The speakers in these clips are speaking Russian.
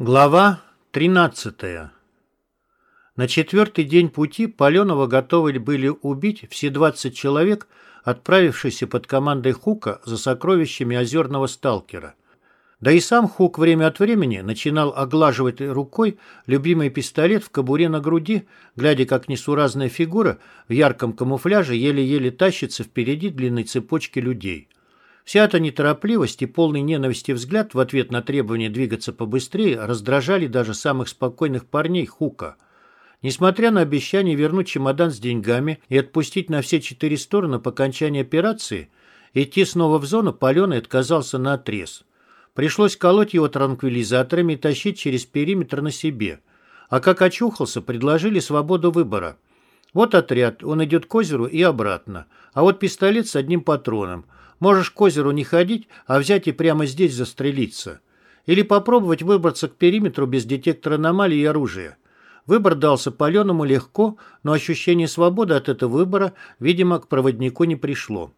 Глава 13 На четвертый день пути Паленова готовы были убить все 20 человек, отправившиеся под командой Хука за сокровищами озерного сталкера. Да и сам Хук время от времени начинал оглаживать рукой любимый пистолет в кобуре на груди, глядя, как несуразная фигура в ярком камуфляже еле-еле тащится впереди длинной цепочки людей. Вся эта неторопливость и полный ненависти взгляд в ответ на требование двигаться побыстрее раздражали даже самых спокойных парней Хука. Несмотря на обещание вернуть чемодан с деньгами и отпустить на все четыре стороны по окончании операции, идти снова в зону Паленый отказался на отрез. Пришлось колоть его транквилизаторами и тащить через периметр на себе. А как очухался, предложили свободу выбора. Вот отряд, он идет к озеру и обратно. А вот пистолет с одним патроном – Можешь к озеру не ходить, а взять и прямо здесь застрелиться. Или попробовать выбраться к периметру без детектора аномалий и оружия. Выбор дался паленому легко, но ощущение свободы от этого выбора, видимо, к проводнику не пришло.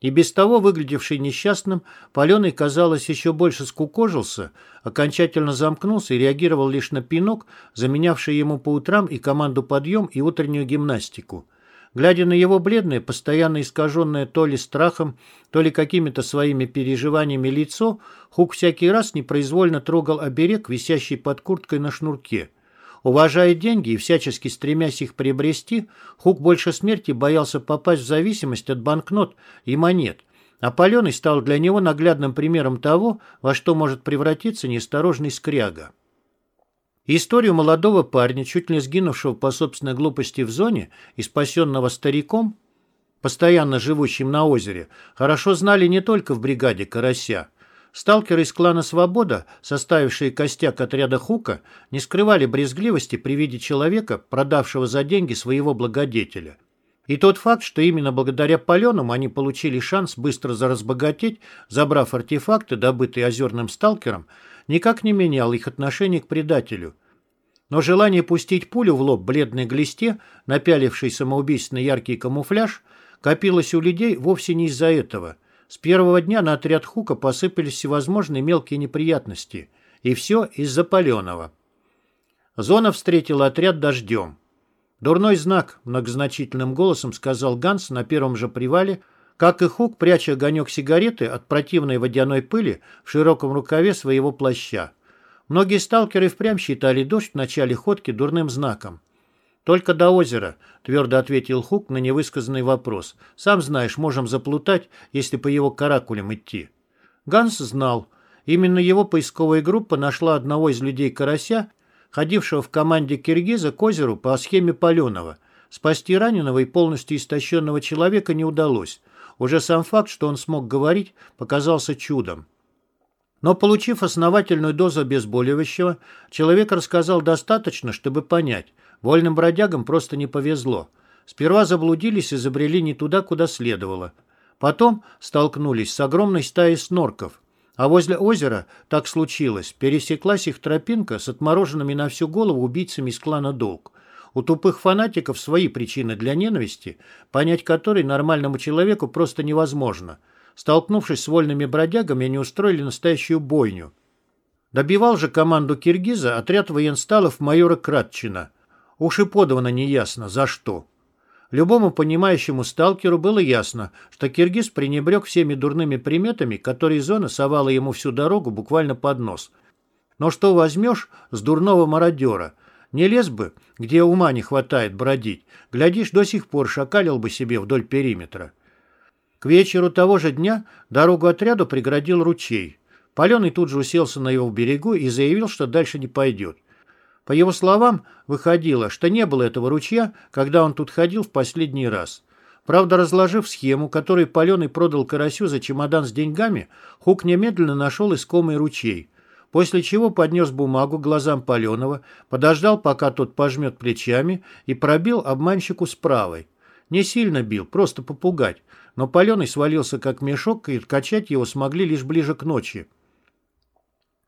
И без того, выглядевший несчастным, Паленый, казалось, еще больше скукожился, окончательно замкнулся и реагировал лишь на пинок, заменявший ему по утрам и команду подъем, и утреннюю гимнастику. Глядя на его бледное, постоянно искаженное то ли страхом, то ли какими-то своими переживаниями лицо, Хук всякий раз непроизвольно трогал оберег, висящий под курткой на шнурке. Уважая деньги и всячески стремясь их приобрести, Хук больше смерти боялся попасть в зависимость от банкнот и монет, а Паленый стал для него наглядным примером того, во что может превратиться неосторожный скряга. Историю молодого парня, чуть ли сгинувшего по собственной глупости в зоне и спасенного стариком, постоянно живущим на озере, хорошо знали не только в бригаде «Карася». Сталкеры из клана «Свобода», составившие костяк отряда Хука, не скрывали брезгливости при виде человека, продавшего за деньги своего благодетеля. И тот факт, что именно благодаря паленым они получили шанс быстро заразбогатеть, забрав артефакты, добытые озерным сталкером, никак не менял их отношение к предателю. Но желание пустить пулю в лоб бледной глисте, напялившей самоубийственный яркий камуфляж, копилось у людей вовсе не из-за этого. С первого дня на отряд Хука посыпались всевозможные мелкие неприятности. И все из-за паленого. Зона встретила отряд дождем. «Дурной знак», — многозначительным голосом сказал Ганс на первом же привале, как и Хук, пряча огонек сигареты от противной водяной пыли в широком рукаве своего плаща. Многие сталкеры впрямь считали дождь в начале ходки дурным знаком. «Только до озера», — твердо ответил Хук на невысказанный вопрос. «Сам знаешь, можем заплутать, если по его каракулям идти». Ганс знал. Именно его поисковая группа нашла одного из людей Карася, ходившего в команде Киргиза к озеру по схеме Паленова. Спасти раненого и полностью истощенного человека не удалось. Уже сам факт, что он смог говорить, показался чудом. Но, получив основательную дозу обезболивающего, человек рассказал достаточно, чтобы понять, вольным бродягам просто не повезло. Сперва заблудились и забрели не туда, куда следовало. Потом столкнулись с огромной стаей снорков. А возле озера, так случилось, пересеклась их тропинка с отмороженными на всю голову убийцами из клана Долг. У тупых фанатиков свои причины для ненависти, понять которые нормальному человеку просто невозможно. Столкнувшись с вольными бродягами, они устроили настоящую бойню. Добивал же команду Киргиза отряд военсталов майора Кратчина. Уж и подавано неясно, за что. Любому понимающему сталкеру было ясно, что Киргиз пренебрег всеми дурными приметами, которые зона совала ему всю дорогу буквально под нос. Но что возьмешь с дурного мародера – не лез бы, где ума не хватает бродить. Глядишь, до сих пор шакалил бы себе вдоль периметра. К вечеру того же дня дорогу отряду преградил ручей. Паленый тут же уселся на его берегу и заявил, что дальше не пойдет. По его словам, выходило, что не было этого ручья, когда он тут ходил в последний раз. Правда, разложив схему, которую Паленый продал Карасю за чемодан с деньгами, Хук немедленно нашел искомый ручей после чего поднес бумагу глазам Паленова, подождал, пока тот пожмет плечами, и пробил обманщику с правой. Не сильно бил, просто попугать, но Паленый свалился как мешок, и откачать его смогли лишь ближе к ночи.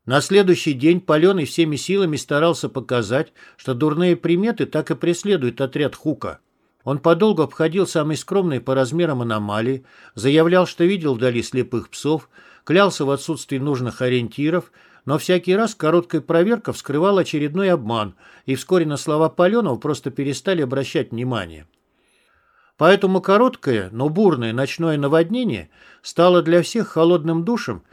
На следующий день Паленый всеми силами старался показать, что дурные приметы так и преследуют отряд Хука. Он подолгу обходил самые скромные по размерам аномалии, заявлял, что видел вдали слепых псов, клялся в отсутствии нужных ориентиров, Но всякий раз короткая проверка вскрывала очередной обман, и вскоре на слова Паленова просто перестали обращать внимание. Поэтому короткое, но бурное ночное наводнение стало для всех холодным душем,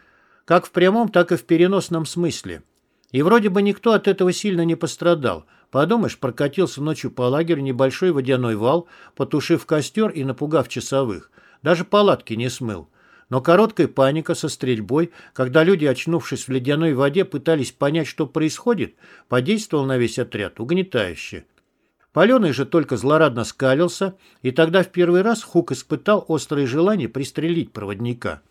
как в прямом, так и в переносном смысле. И вроде бы никто от этого сильно не пострадал. Подумаешь, прокатился ночью по лагерю небольшой водяной вал, потушив костер и напугав часовых. Даже палатки не смыл. Но короткая паника со стрельбой, когда люди, очнувшись в ледяной воде, пытались понять, что происходит, подействовал на весь отряд угнетающе. Паленый же только злорадно скалился, и тогда в первый раз Хук испытал острое желание пристрелить проводника.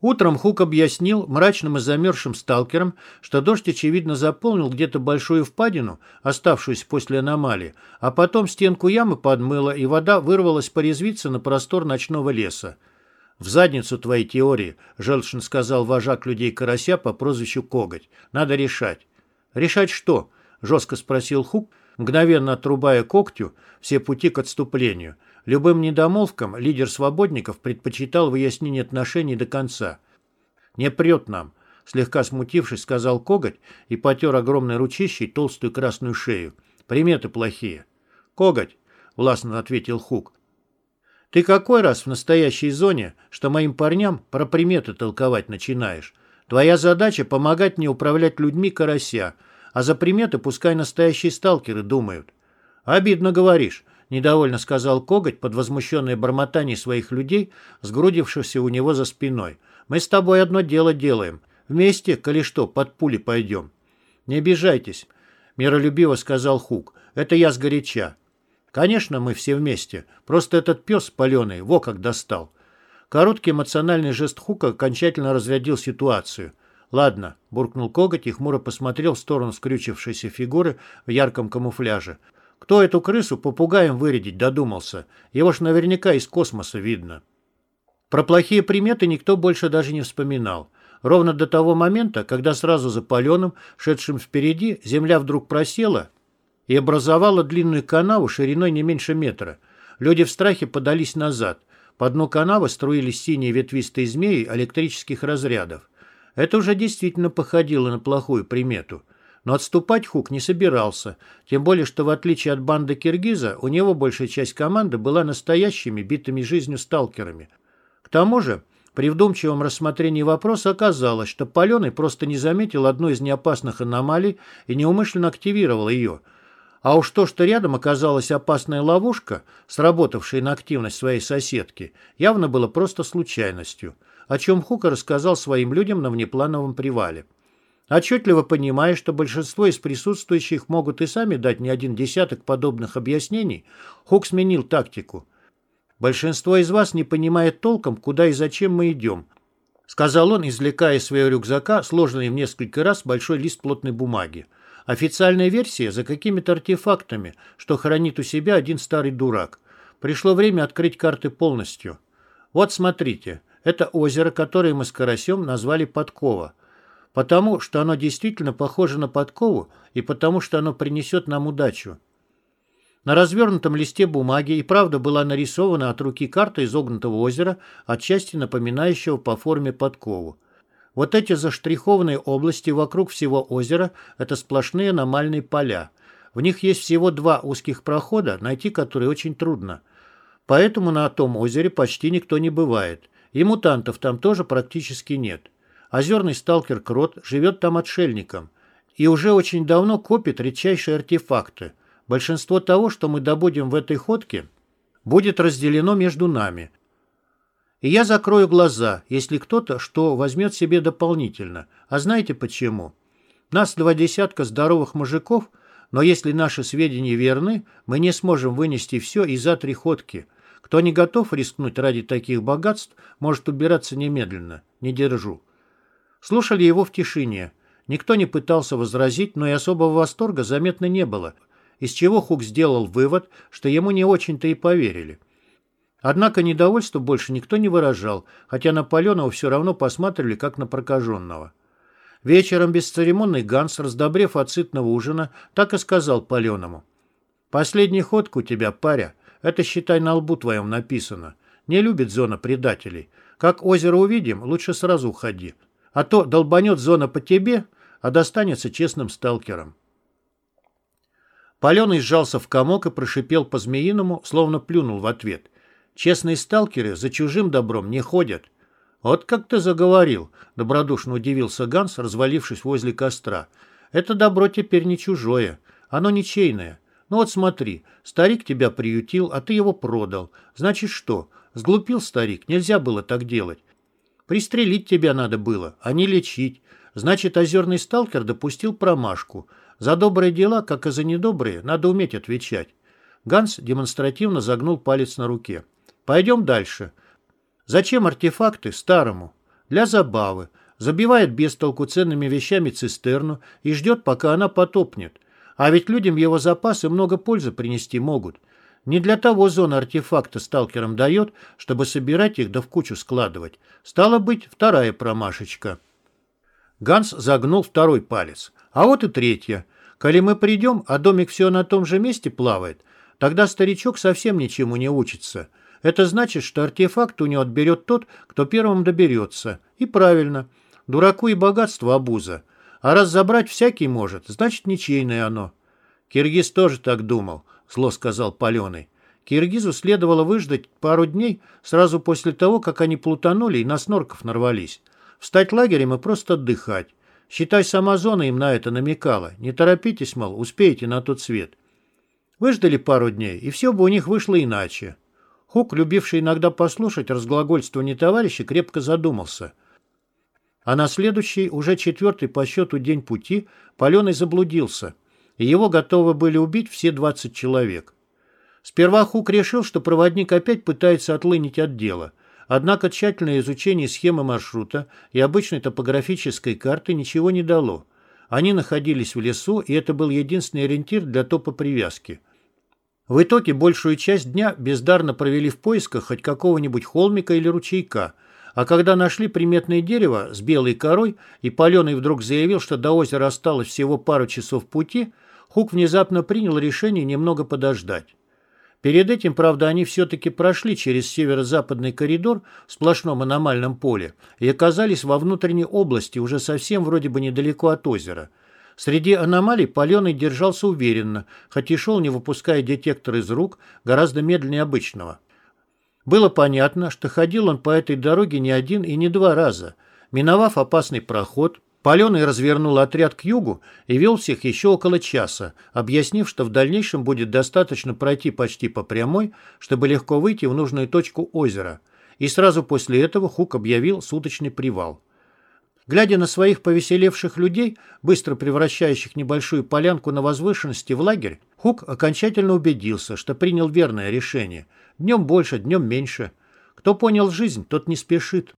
Утром Хук объяснил мрачным и замерзшим сталкерам, что дождь, очевидно, заполнил где-то большую впадину, оставшуюся после аномалии, а потом стенку ямы подмыло, и вода вырвалась порезвиться на простор ночного леса. «В задницу твоей теории», — желчно сказал вожак людей Карася по прозвищу Коготь. «Надо решать». «Решать что?» — жестко спросил Хук, мгновенно отрубая когтю все пути к отступлению. Любым недомолвкам лидер свободников предпочитал выяснение отношений до конца. «Не прет нам», — слегка смутившись, сказал Коготь и потер огромной ручищей толстую красную шею. «Приметы плохие». «Коготь», — властно ответил Хук, ты какой раз в настоящей зоне, что моим парням про приметы толковать начинаешь? Твоя задача – помогать мне управлять людьми карася, а за приметы пускай настоящие сталкеры думают. Обидно говоришь, недовольно сказал Коготь под возмущенное бормотание своих людей, сгрудившихся у него за спиной. Мы с тобой одно дело делаем. Вместе, коли что, под пули пойдем. Не обижайтесь, миролюбиво сказал Хук. Это я сгоряча. Конечно, мы все вместе. Просто этот пес паленый, во как достал. Короткий эмоциональный жест Хука окончательно разрядил ситуацию. «Ладно», — буркнул коготь и хмуро посмотрел в сторону скрючившейся фигуры в ярком камуфляже. «Кто эту крысу попугаем вырядить додумался? Его ж наверняка из космоса видно». Про плохие приметы никто больше даже не вспоминал. Ровно до того момента, когда сразу за паленым, шедшим впереди, земля вдруг просела, и образовала длинную канаву шириной не меньше метра. Люди в страхе подались назад. По дну канавы струились синие ветвистые змеи электрических разрядов. Это уже действительно походило на плохую примету. Но отступать Хук не собирался, тем более, что в отличие от банды Киргиза, у него большая часть команды была настоящими, битыми жизнью сталкерами. К тому же, при вдумчивом рассмотрении вопроса оказалось, что Паленый просто не заметил одну из неопасных аномалий и неумышленно активировал ее – а уж то, что рядом оказалась опасная ловушка, сработавшая на активность своей соседки, явно было просто случайностью, о чем Хука рассказал своим людям на внеплановом привале. Отчетливо понимая, что большинство из присутствующих могут и сами дать не один десяток подобных объяснений, Хук сменил тактику. «Большинство из вас не понимает толком, куда и зачем мы идем», сказал он, извлекая из своего рюкзака сложенный в несколько раз большой лист плотной бумаги. Официальная версия за какими-то артефактами, что хранит у себя один старый дурак. Пришло время открыть карты полностью. Вот смотрите, это озеро, которое мы с Карасем назвали Подкова. Потому что оно действительно похоже на подкову и потому что оно принесет нам удачу. На развернутом листе бумаги и правда была нарисована от руки карта изогнутого озера, отчасти напоминающего по форме подкову. Вот эти заштрихованные области вокруг всего озера – это сплошные аномальные поля. В них есть всего два узких прохода, найти которые очень трудно. Поэтому на том озере почти никто не бывает. И мутантов там тоже практически нет. Озерный сталкер Крот живет там отшельником. И уже очень давно копит редчайшие артефакты. Большинство того, что мы добудем в этой ходке, будет разделено между нами – и я закрою глаза, если кто-то что возьмет себе дополнительно. А знаете почему? Нас два десятка здоровых мужиков, но если наши сведения верны, мы не сможем вынести все и за три ходки. Кто не готов рискнуть ради таких богатств, может убираться немедленно. Не держу. Слушали его в тишине. Никто не пытался возразить, но и особого восторга заметно не было, из чего Хук сделал вывод, что ему не очень-то и поверили. Однако недовольство больше никто не выражал, хотя на Паленова все равно посматривали, как на прокаженного. Вечером бесцеремонный Ганс, раздобрев от сытного ужина, так и сказал Паленому. «Последний ходка у тебя, паря. Это, считай, на лбу твоем написано. Не любит зона предателей. Как озеро увидим, лучше сразу уходи. А то долбанет зона по тебе, а достанется честным сталкерам. Паленый сжался в комок и прошипел по-змеиному, словно плюнул в ответ. Честные сталкеры за чужим добром не ходят. «Вот как ты заговорил», — добродушно удивился Ганс, развалившись возле костра. «Это добро теперь не чужое. Оно ничейное. Ну вот смотри, старик тебя приютил, а ты его продал. Значит что? Сглупил старик, нельзя было так делать. Пристрелить тебя надо было, а не лечить. Значит, озерный сталкер допустил промашку. За добрые дела, как и за недобрые, надо уметь отвечать. Ганс демонстративно загнул палец на руке. Пойдем дальше. Зачем артефакты старому? Для забавы. Забивает без толку ценными вещами цистерну и ждет, пока она потопнет. А ведь людям его запасы много пользы принести могут. Не для того зона артефакта сталкерам дает, чтобы собирать их да в кучу складывать. Стало быть, вторая промашечка. Ганс загнул второй палец. А вот и третья. Коли мы придем, а домик все на том же месте плавает, тогда старичок совсем ничему не учится. Это значит, что артефакт у него отберет тот, кто первым доберется. И правильно. Дураку и богатство обуза. А раз забрать всякий может, значит, ничейное оно. Киргиз тоже так думал, зло сказал Паленый. Киргизу следовало выждать пару дней сразу после того, как они плутанули и на снорков нарвались. Встать лагерем и просто отдыхать. Считай, сама зона им на это намекала. Не торопитесь, мол, успеете на тот свет. Выждали пару дней, и все бы у них вышло иначе. Хук, любивший иногда послушать разглагольствование товарища, крепко задумался. А на следующий, уже четвертый по счету день пути, Паленый заблудился, и его готовы были убить все 20 человек. Сперва Хук решил, что проводник опять пытается отлынить от дела – Однако тщательное изучение схемы маршрута и обычной топографической карты ничего не дало. Они находились в лесу, и это был единственный ориентир для топопривязки. В итоге большую часть дня бездарно провели в поисках хоть какого-нибудь холмика или ручейка, а когда нашли приметное дерево с белой корой, и Паленый вдруг заявил, что до озера осталось всего пару часов пути, Хук внезапно принял решение немного подождать. Перед этим, правда, они все-таки прошли через северо-западный коридор в сплошном аномальном поле и оказались во внутренней области, уже совсем вроде бы недалеко от озера. Среди аномалий Паленый держался уверенно, хоть и шел, не выпуская детектор из рук, гораздо медленнее обычного. Было понятно, что ходил он по этой дороге не один и не два раза. Миновав опасный проход, Паленый развернул отряд к югу и вел всех еще около часа, объяснив, что в дальнейшем будет достаточно пройти почти по прямой, чтобы легко выйти в нужную точку озера. И сразу после этого Хук объявил суточный привал. Глядя на своих повеселевших людей, быстро превращающих небольшую полянку на возвышенности в лагерь, Хук окончательно убедился, что принял верное решение. Днем больше, днем меньше. Кто понял жизнь, тот не спешит.